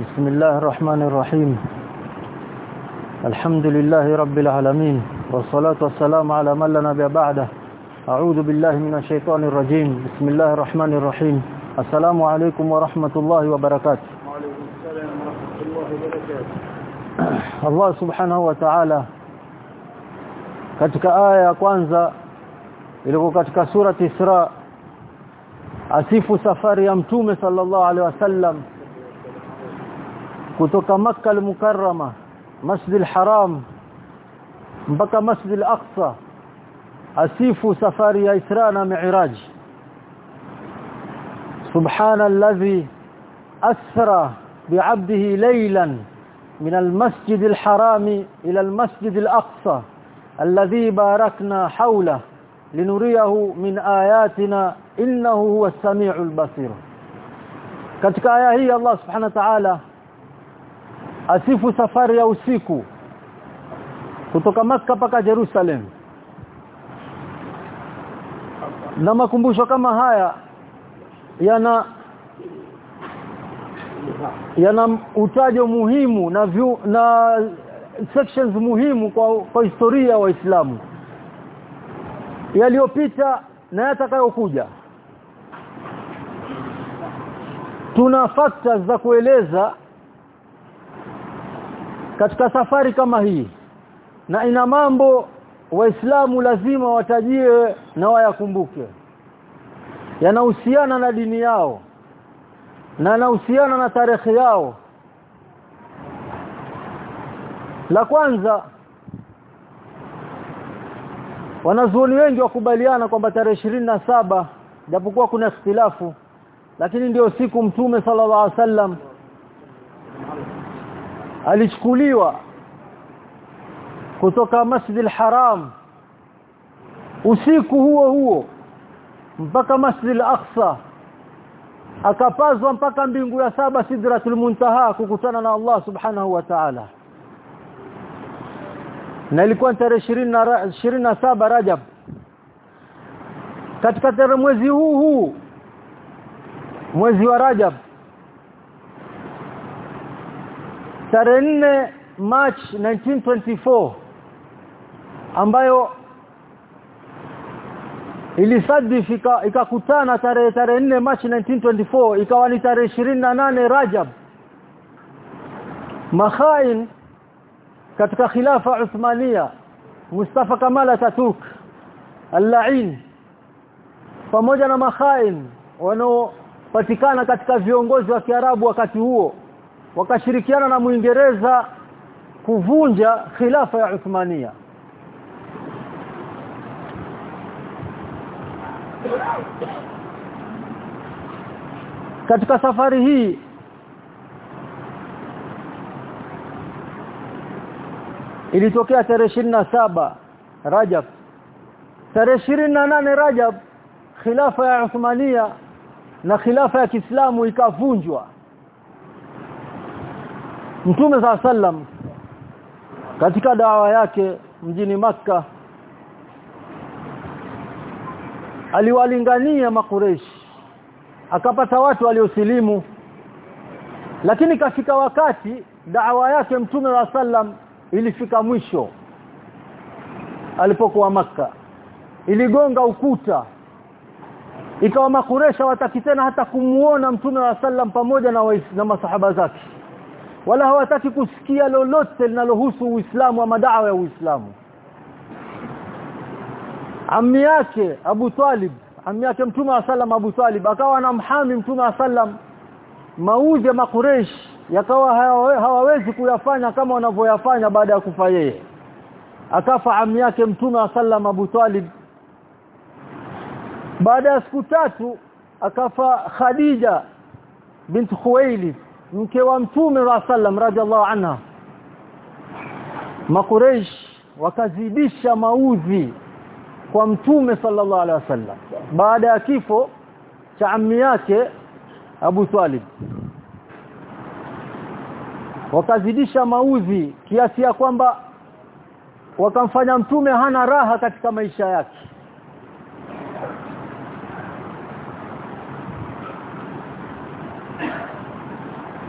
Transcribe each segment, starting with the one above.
بسم الله الرحمن الرحيم. الحمد لله رب العالمين والصلاة والسلام على من لا نبي بعده. أعوذ بالله من الشيطان الرجيم. بسم الله الرحمن الرحيم. السلام عليكم ورحمة الله وبركاته. وعليكم السلام ورحمة الله وبركاته. wa ta'ala katika aya ya kwanza ilikuwa katika surati Isra asifu safari ya mtume sallallahu alaihi wasallam. kutoka Makka al-Mukarrama Masjid al-Haram mpaka Masjid al-Aqsa asifu safari ya Isra na Mi'raj subhana alladhi asra bi'abdihi laylan من المسجد الحرام إلى المسجد الأقصى الذي باركنا حوله لنريه من آياتنا إنه هو السميع البصير katika aya hii Allah subhanahu wa ta'ala asifu safari ya usiku. Kutoka maka paka Jerusalem. Na makumbusho kama haya yana yana utajo muhimu na view, na sections muhimu kwa, kwa historia wa Waislamu. Yaliyopita na yatakayokuja. Tuna factors za kueleza katika safari kama hii. Na ina mambo waislamu lazima watajie na wayakumbuke. Yanahusiana na dini yao. Na yanahusiana na tarehe yao. La kwanza wanazuoni wengi wakubaliana kwamba tarehe saba japokuwa kuna ikhtilafu lakini ndiyo siku mtume sallallahu alaihi wasallam alichukuliwa kutoka Masjidil haram usiku huo huo mpaka Masjidil Aqsa akapazwa mpaka mbingu ya saba sidratul muntaha kukutana na Allah subhanahu wa ta'ala. Na ilikuwa tarehe 27 Rajab. Katika tarehe mwezi huu huu mwezi wa Rajab tarehe 4 March 1924 ambayo ilisadifika ikakutana tarehe tarehe 4 March 1924 ikawa ni tarehe 28 Rajab. Makhain katika khilafa Uthmania Mustafa Kamal Ataturk al-La'in pamoja na makhain wanaopatikana katika viongozi wa Kiarabu wakati huo wakashirikiana na Muingereza kuvunja khilafa ya Uthmania. Katika safari hii ilitokea tarehe saba Rajab. Tarehe nane Rajab khilafa ya Uthmania na khilafa ya Kiislamu ikavunjwa Mtume za sallam katika dawa yake mjini maka aliwalingania makureshi akapata watu waliosilimu. Lakini kafika wakati dawa yake mtume wa sallam ilifika mwisho alipokuwa maka iligonga ukuta. Ikawa makuresha wataki tena hata kumuona mtume wa sallam pamoja na, na masahaba zake wala hawataki kusikia lolote linalohusu Uislamu wa dawa ya Uislamu. Ammi yake Abu Talib ammi yake mtume wa sallam Abu Talib akawa anamhami mtume wa sallam mauzi ya makuresh yakawa hawawezi kuyafanya kama wanavyoyafanya baada ya kufa yeye. Akafa ammi yake mtume wa sallam Abu Talib. Baada ya siku tatu akafa Khadija bint Khuwailid mke wa mtume wa sallam radhiallahu anha. Makureish wakazidisha mauzi kwa mtume sallallahu alaihi wasallam. Baada ya kifo cha ammi yake Abu Talib. Wakazidisha mauzi kiasi ya kwamba wakamfanya mtume hana raha katika maisha yake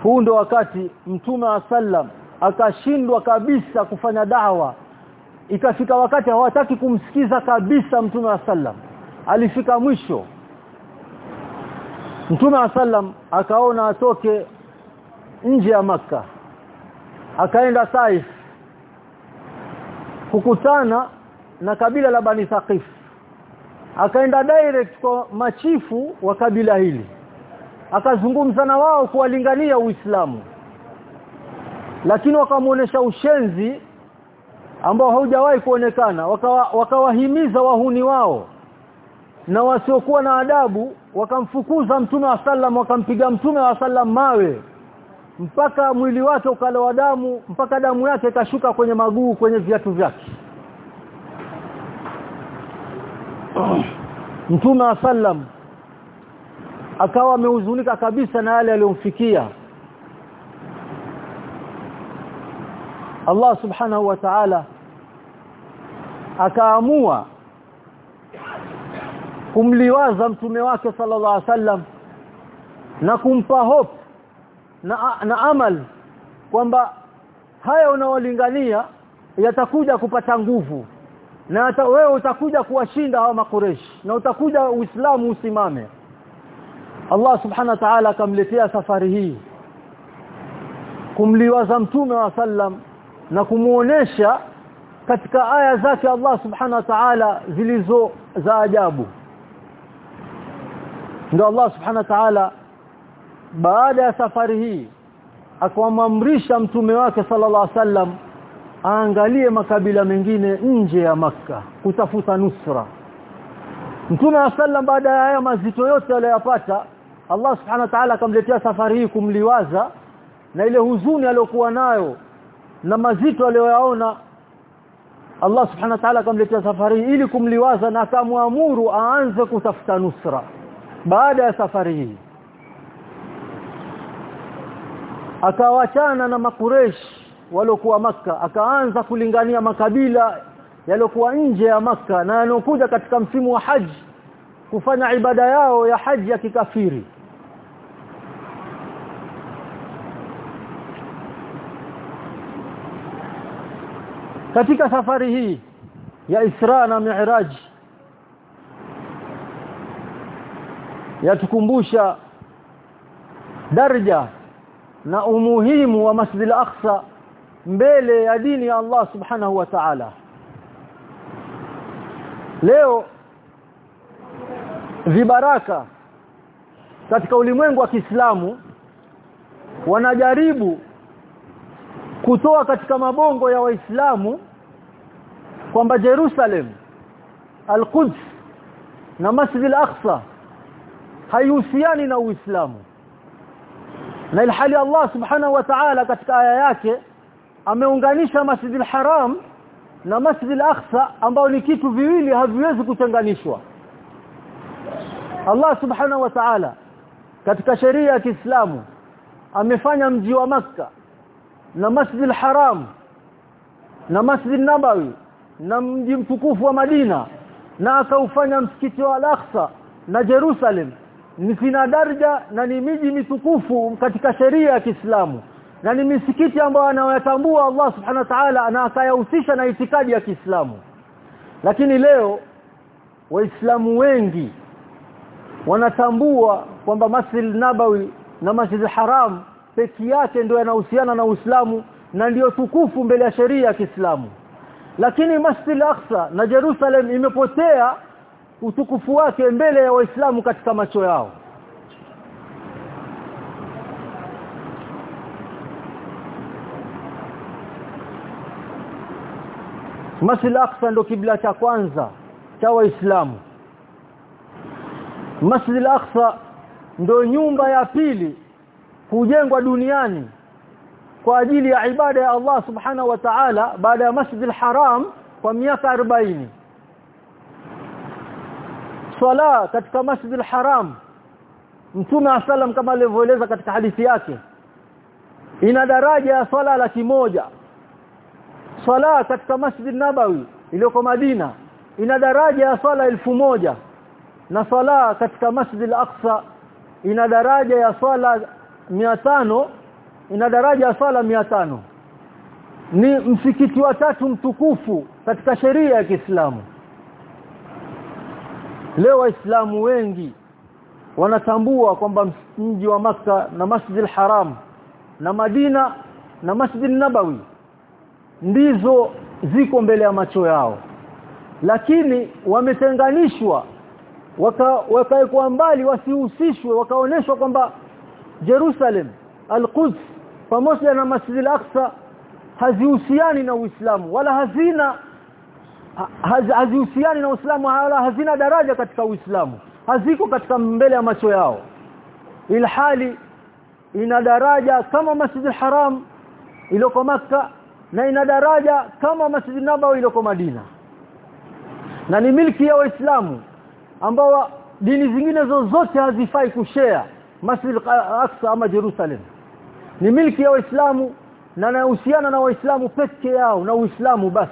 huu ndo wakati mtume wa sallam akashindwa kabisa kufanya dawa. Ikafika wakati hawataki kumsikiza kabisa mtume wa sallam. Alifika mwisho. Mtume wa sallam akaona atoke nje ya maka akaenda saif kukutana na kabila la Bani Thaqif. Akaenda direct kwa machifu wa kabila hili akazungumza na wao kuwalingania Uislamu. Lakini wakamuonesha ushenzi ambao haujawahi kuonekana. Wakawahimiza waka wahuni wao na wasiokuwa na adabu wakamfukuza mtume wa sallam wakampiga mtume wa sallam mawe. Mpaka mwili wake ukalowa damu mpaka damu yake ikashuka kwenye maguu kwenye viatu vyake. Mtume wa sallam akawa amehuzunika kabisa na yale aliyomfikia. Allah subhanahu wa ta'ala akaamua kumliwaza mtume wake sallallahu alaihi wasallam na kumpa hope na, na amal kwamba haya unaolingania yatakuja kupata nguvu na hata wewe utakuja kuwashinda hawa makureshi na utakuja uislamu usimame Allah subhanahu wa ta'ala akamletea safari hii. Kumliwaza mtume wa sallam na kumuonesha katika aya zake Allah subhanahu wa ta'ala zilizo za ajabu. Ndio Allah subhanahu wa ta'ala baada ya safari hii akamwamrisha mtume wake sallallahu alaihi wasallam aangalie makabila mengine nje ya maka kutafuta nusra. Mtume wa sallam baada ya haya mazito yote aliyopata Allah subhanahu wa ta'ala akamletea safari hii kumliwaza na ile huzuni aliyokuwa nayo na mazito aliyoyaona. Allah subhanahu wa ta'ala akamletea safari hii ili kumliwaza na akamwamuru aanze kutafuta nusra baada ya safari hii. Akawachana na makureshi waliokuwa maka akaanza kulingania makabila yaliokuwa nje ya maka na yanokuja katika msimu wa haji kufanya ibada yao ya haji ya kikafiri katika safari hii ya Isra na Mi'raj yatukumbusha daraja na umuhimu wa Masjid al-Aqsa mbele ya dini ya Allah Subhanahu wa Ta'ala. Leo vibaraka katika ulimwengu wa Kiislamu wanajaribu kutoa katika mabongo ya waislamu kwamba Jerusalem Al-Quds na Masjid Al-Aqsa haihusiani na Uislamu. Na ilhali Allah Subhanahu wa Ta'ala katika aya yake ameunganisha Masjid Al-Haram na Masjid Al-Aqsa ambao ni kitu viwili haviwezi kutenganishwa. Allah Subhanahu wa Ta'ala katika sheria ya Kiislamu amefanya mji wa maka na Masjid al-Haram na Masjid nabawi na mji mtukufu wa Madina na akaufanya msikiti wa Al-Aqsa na Jerusalem. Ni sina daraja na ni miji mitukufu katika sheria ya Kiislamu na ni misikiti ambayo anayotambua Allah Subhanahu wa Ta'ala na akayahusisha na itikadi ya Kiislamu. Lakini leo waislamu wengi wanatambua kwamba Masjid Nabawi na Masjid Haram peki yake ndio yanahusiana na Uislamu na ndiyo tukufu mbele ya sheria ya Kiislamu. Lakini Masjid Al-Aqsa na Jerusalem imepotea utukufu wake mbele ya Waislamu katika macho yao. Masjid Al-Aqsa ndio kibla cha kwanza cha Waislamu. Masjid Al-Aqsa ndio nyumba ya pili kujengwa duniani kwa ajili ya ibada ya Allah Subhanahu wa Ta'ala baada ya Masjid al-Haram kwa miaka 40 Swala katika Masjid al-Haram Mtume sallam kama alivyoeleza katika hadithi yake ina daraja ya swala laki moja Swala katika Masjid nabawi iliyoko Madina ina daraja ya swala elfu moja. Na swala katika Masjid al-Aqsa ina daraja ya swala tano ina daraja ya sala 500 ni msikiti wa tatu mtukufu katika sheria ya Kiislamu. Leo waislamu wengi wanatambua kwamba mji wa maka na Masjid haram na Madina na Masjid Nabawi ndizo ziko mbele ya macho yao. Lakini wametenganishwa wakaekwa waka mbali wasihusishwe wakaoneshwa kwamba Jerusalem Al-Quds pamoja na Masjid Al-Aqsa hazihusiani na Uislamu wala hazina haz, hazihusiani na Uislamu wala hazina daraja katika Uislamu. Haziko katika mbele ya macho yao. Ilhali ina daraja kama Masjid Haram iliyoko maka na ina daraja kama Masjid Nabawi iliyoko Madina. Na ni milki ya Waislamu ambao dini zingine zozote hazifai kushare Masjid Al-Aqsa ama Jerusalem. Ni milki ya Waislamu na inahusiana na Waislamu peke yao na Uislamu basi.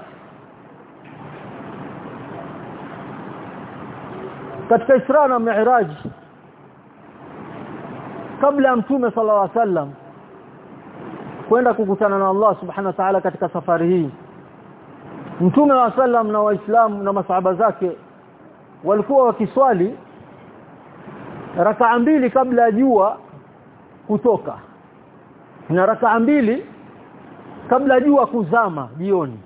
Katika Isra na Mi'raj kabla ya Mtume sallallahu alaihi wasallam kwenda kukutana na Allah subhanahu wa ta'ala katika safari hii Mtume wa sallam na Waislamu na masahaba zake walikuwa wakiswali rakaa mbili kabla ya jua kutoka. Na rakaa mbili kabla jua kuzama jioni.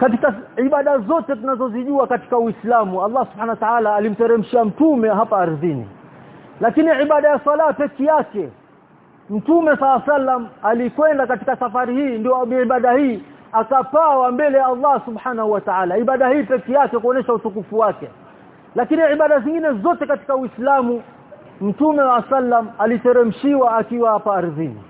Katika ibada zote tunazozijua katika Uislamu Allah Subhanahu wa Ta'ala alimteremsha mtume hapa ardhini. Lakini ibada ya sala pekee yake mtume sallam alikwenda katika safari hii ndio ibada hii akapawa mbele ya Allah Subhanahu wa Ta'ala. Ibada hii pekee yake kuonesha utukufu wake lakini ibada zingine zote katika Uislamu mtume wa sallam aliteremshiwa akiwa hapa ardhini.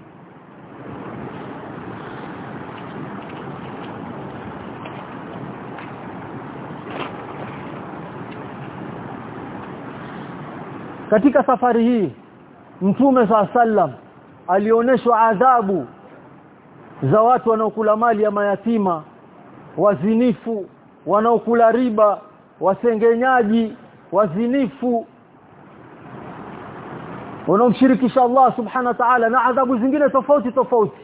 Katika safari hii mtume sallam alionyeshwa adhabu za watu wanaokula mali ya mayatima wazinifu wanaokula riba wasengenyaji wazinifu. Wanaomshirikisha Allah subhanahu wa ta'ala na adhabu zingine tofauti tofauti.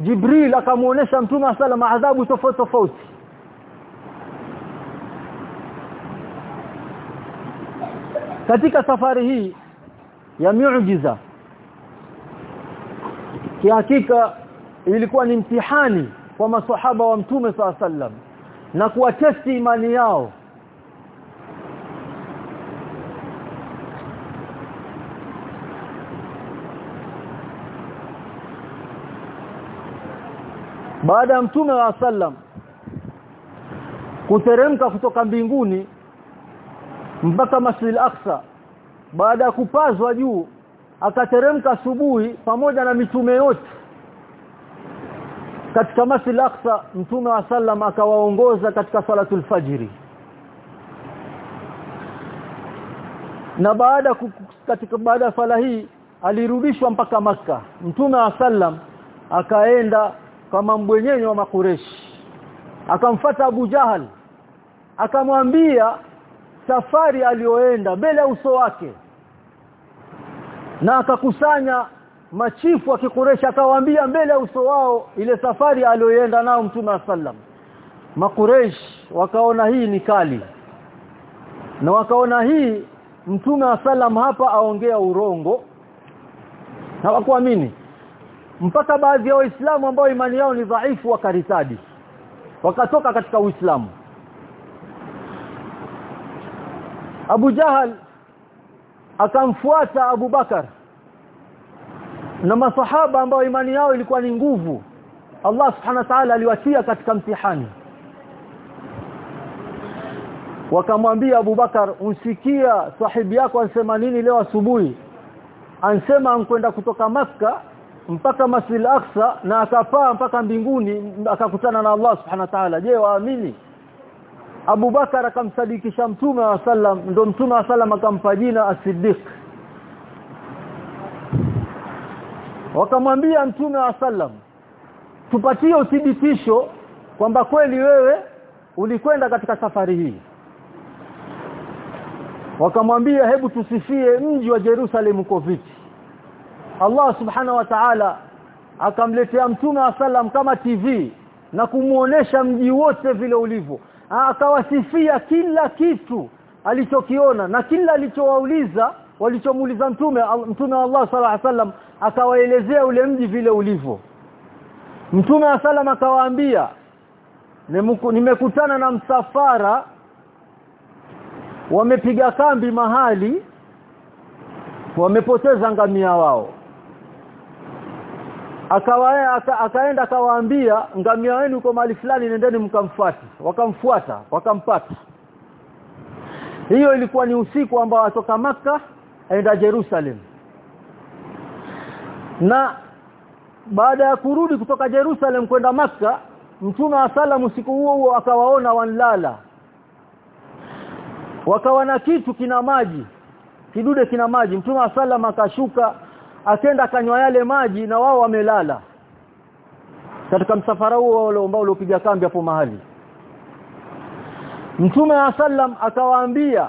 Jibril akamuonesha mtume sallam adhabu tofauti tofauti. Katika safari hii ya miujiza kihakika ilikuwa ni mtihani kwa maswahaba wa mtume sallam na kuwatesti imani yao baada ya mtume wa sallam kuteremka kutoka mbinguni mpaka Masjid al-Aqsa baada ya kupazwa juu akateremka asubuhi pamoja na mitume yote. Katika Masjid al-Aqsa mtume wa sallam akawaongoza katika salatul fajiri na baada katika baada ya sala hii alirudishwa mpaka maka mtume wa sallam akaenda kama mbwenyenyo wa makureshi. Akamfata Abu Jahal. Akamwambia safari aliyoenda mbele ya uso wake. Na akakusanya machifu wa kikuresha akawaambia mbele ya uso wao ile safari aliyoenda nao mtume sallam. Makuresh wakaona hii ni kali. Na wakaona hii mtume sallam hapa aongea urongo. Hawakuamini mpaka baadhi ya waislamu ambao imani yao ni dhaifu wakaritadi wakatoka katika uislamu. Abu Jahal akamfuata Abu Bakar. Na masahaba ambao imani yao ilikuwa ni nguvu Allah subhanahu wa ta'ala aliwatia katika mtihani. Wakamwambia Abu Bakar unsikia sahibi yako ansema nini leo asubuhi? Ansema ankwenda kutoka maka mpaka Masjid al-Aqsa na akapaa mpaka mbinguni akakutana na Allah subhanahu wa ta'ala. Je waamini? Abu Bakar akamsadikisha mtume wa sallam ndo mtume wa sallam akampa jina as-Siddiq. Wakamwambia mtume wa sallam tupatie uthibitisho kwamba kweli wewe ulikwenda katika safari hii. Wakamwambia hebu tusifie mji wa Jerusalem uko vipi Allah subhanahu wa ta'ala akamletea mtume wa sallam kama TV na kumuonesha mji wote vile ulivyo. Akawasifia kila kitu alichokiona na kila alichowauliza walichomuuliza mtume mtume wa Allah sallallahu alaihi wasallam akawaelezea ule mji vile ulivyo. Mtume wa sallam akawaambia nimekutana na msafara wamepiga kambi mahali wamepoteza ngamia wao akawa aka, akaenda akawaambia ngamia wenu uko mahali fulani nendeni mkamfuate. Wakamfuata wakampata. Hiyo ilikuwa ni usiku ambao watoka maka aenda Jerusalem. Na baada ya kurudi kutoka Jerusalem kwenda maka mtume wa salam usiku huo huo akawaona wanlala wakawa na kitu kina maji kidude kina maji. Mtume wa salam akashuka akenda akanywa yale maji na wao wamelala. Katika msafara huo ambao uliopiga kambi hapo mahali. Mtume wa sallam akawaambia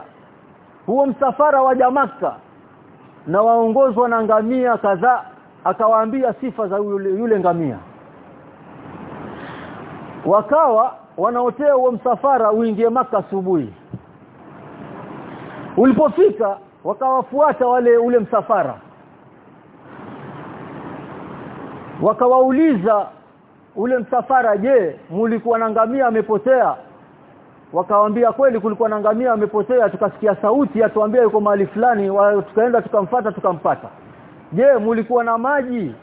huo msafara wa Jamaka na waongozwa na ngamia kadhaa. Akawaambia sifa za yule, yule ngamia. Wakawa wanaotea huo msafara uingie maka asubuhi. Ulipofika wakawafuata wale ule msafara wakawauliza ule msafara je mulikuwa na ngamia amepotea? Wakawambia kweli kulikuwa na ngamia amepotea. Tukasikia sauti atuambia yuko mahali fulani tukaenda tukamfata tukampata. Je mulikuwa na maji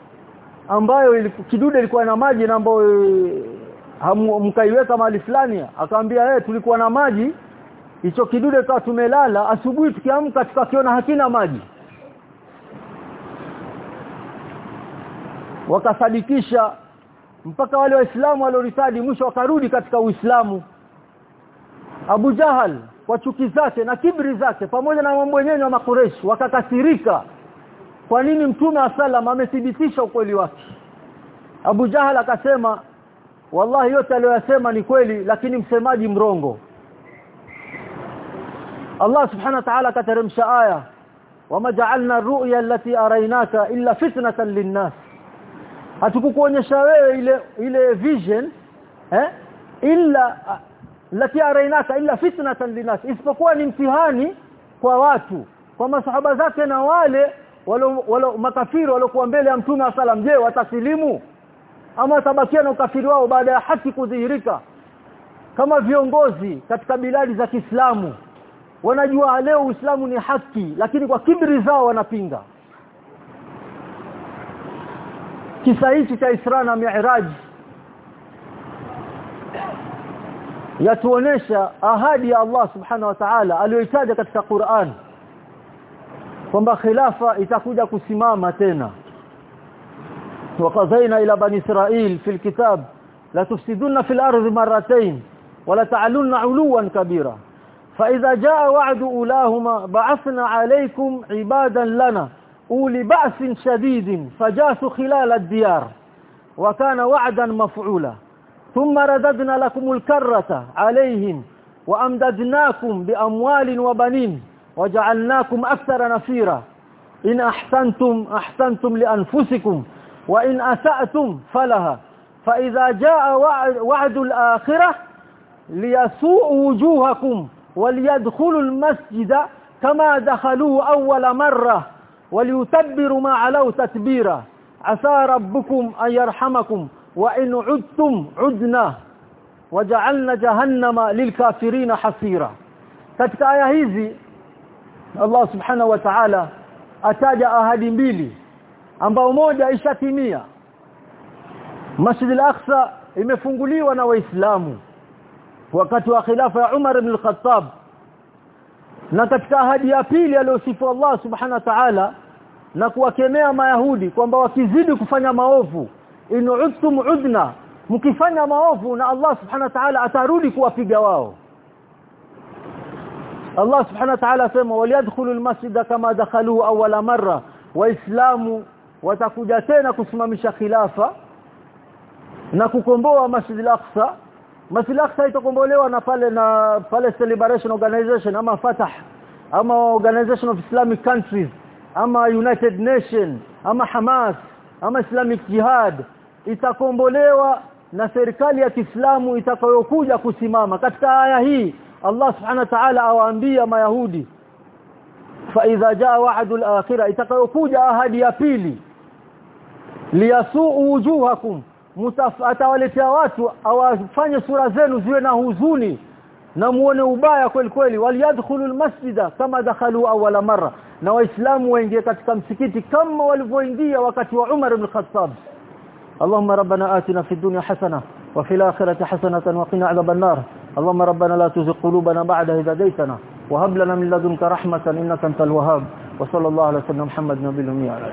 ambayo kidude ilikuwa na maji na ambayo mkaiweka mahali fulani? Akamwambia eh tulikuwa na maji hicho kidude kwa tumelala asubuhi tukiamka tukakiona hakina maji wakasadikisha mpaka wale waislamu walioritadi mwisho wakarudi katika uislamu. Abu Jahal kwa chuki zake na kibri zake pamoja na mambo yenyewe wa makureshi wakakasirika. Kwa nini mtume wa sallam amethibitisha ukweli wake? Abu Jahal akasema wallahi yote aliyosema ni kweli lakini msemaji mrongo. Allah subhanahu wa ta'ala kateremsha aya wama ja'alna ar-ru'ya allati araynaka illa fitnatan lin-nas hatukukuonyesha wewe ile ile vision eh? Illa lati arainaka illa fitnatan linas isipokuwa ni mtihani kwa watu kwa masahaba zake na wale walo makafiri waliokuwa mbele ya mtume salam je watasilimu? Ama tabakia na ukafiri wao baada ya haki kudhihirika? Kama viongozi katika biladi za Kiislamu wanajua leo Uislamu ni haki lakini kwa kibri zao wanapinga kisa hichi cha Isra na Mi'raj yatuonesha ahadi ya Allah subhanahu wa ta'ala aliyoitaja katika Qur'an kwamba khilafa itakuja kusimama tena وقضينا الى بني اسرائيل في الكتاب لا تفسدون في الارض مرتين ولا تعلون علوا كبيرا فاذا جاء وعد اولاهما بعثنا عليكم عبادا لنا أولي بأس شديد فجاسوا خلال الديار وكان وعدا مفعولا. ثم رددنا لكم الكرة عليهم وأمددناكم بأموال وبنين وجعلناكم أكثر نفيرا. إن أحسنتم أحسنتم لأنفسكم وإن أسأتم فلها. فإذا جاء وعد الآخرة ليسوء وجوهكم وليدخلوا المسجد كما دخلوه أول مرة. وليتبروا ما علوا تتبيرا عسى ربكم أن يرحمكم وإن عدتم عدنا وجعلنا جهنم للكافرين حصيرا katika aya hizi Allah subhanahu wa ta'ala ataja ahadi mbili ambao moja ishatimia Masjid al-Aqsa imefunguliwa na waislamu wakati wa khilafa ya Umar ibn al-Khattab na katika ahadi ya pili aliyosifu Allah subhanahu wa ta'ala na kuwakemea mayahudi kwamba wakizidi kufanya maovu. In udtum udna mkifanya maovu na Allah subhanahu wa ta'ala atarudi kuwapiga wao. Allah subhanahu wa ta'ala sema waliadkhulu almasjida kama dakhaluhu awwala marra. Waislamu watakuja tena kusimamisha khilafa na kukomboa Masjid al-Aqsa. Masjid al-Aqsa itakombolewa na pale na Palestine Liberation Organization ama Fatah ama Organization of Islamic Countries ama United Nation ama Hamas ama Islamic Jihad itakombolewa na serikali ya Kiislamu itakayokuja kusimama katika aya hii Allah subhanahu wa ta'ala awaambia mayahudi fa idha jaa wa'dul akhirah itakayokuja ahadi ya pili liyasuu wujuhakum atawaletea watu awafanye sura zenu ziwe na huzuni na muone ubaya kweli kweli waliyadkhulul masjida kama dakhalu awwala marra na waislamu waingie katika msikiti kama walivyoingia wakati wa Umar ibn Khattab. Allahumma rabbana atina fid dunya hasana wa fil akhirati hasanatan wa qina adhaban nar. Allahumma rabbana la tuzigh qulubana ba'da idh hadaytana wa hab lana min ladunka rahmatan innaka antal wahhab. Wa sallallahu ala sayyidina Muhammad nabiyil ummi